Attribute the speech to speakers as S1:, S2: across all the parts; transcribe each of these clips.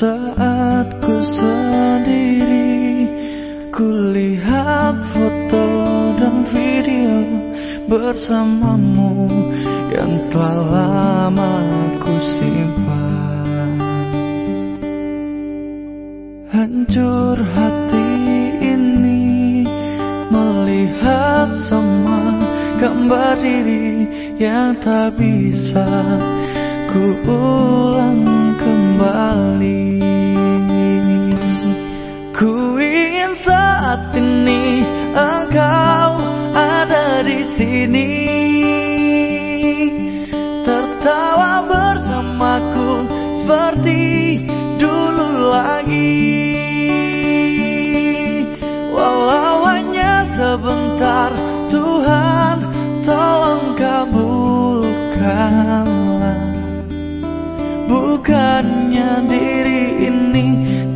S1: Saat ku sendiri Kulihat foto dan video Bersamamu Yang telah lama ku simpan. Hancur hati ini Melihat sama gambar diri Yang tak bisa ku ulang kembali. Ku ingin saat ini engkau ada di sini. Tertawa bersamaku seperti dulu lagi. Walau hanya sebentar Tuhan tolong kabulkanlah Diri ini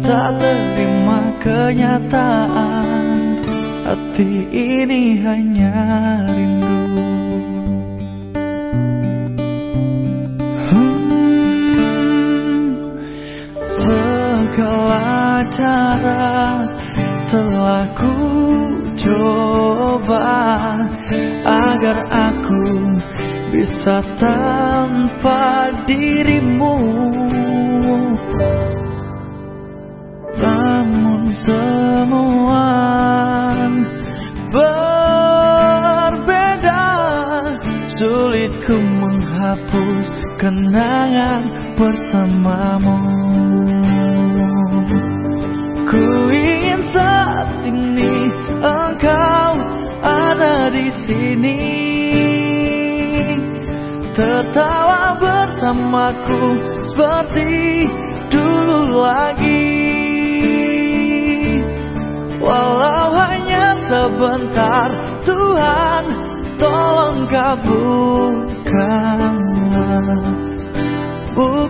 S1: tak terima kenyataan. Hati ini hanya rindu. Hmm, Segala cara telah ku coba Agar aku bisa tanpa dirimu menghapus kenangan bersamamu. Ku ingin saat ini engkau ada di sini. Tertawa bersamaku seperti dulu lagi. Walau hanya sebentar Tuhan tolong kabulkanlah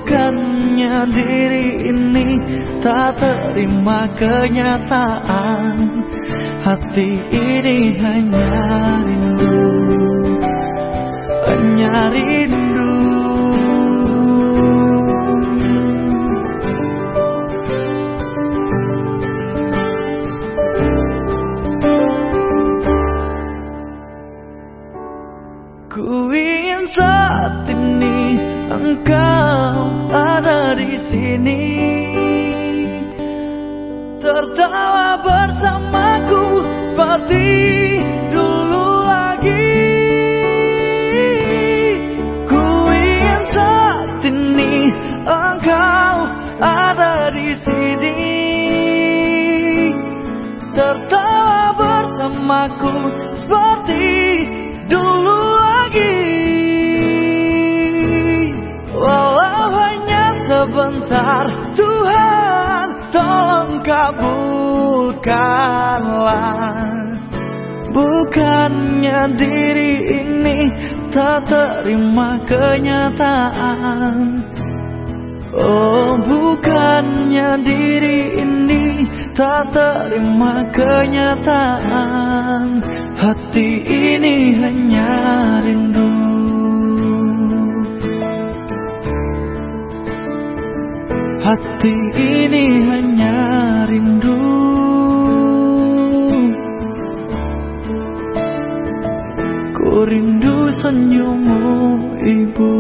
S1: Bukannya diri ini tak terima kenyataan Hati ini hanya rindu hanya rindu. Ku ingin saat ini engkau di sini. Tertawa bersamaku seperti dulu lagi. Ku ingin saat ini engkau ada di sini. Tertawa bersamaku seperti dulu sebentar. Tuhan tolong kabulkanlah. Bukannya diri ini tak terima kenyataan. Oh bukannya diri ini tak terima kenyataan. Hati ini hanya Hati ini hanya rindu. Ku rindu senyummu ibu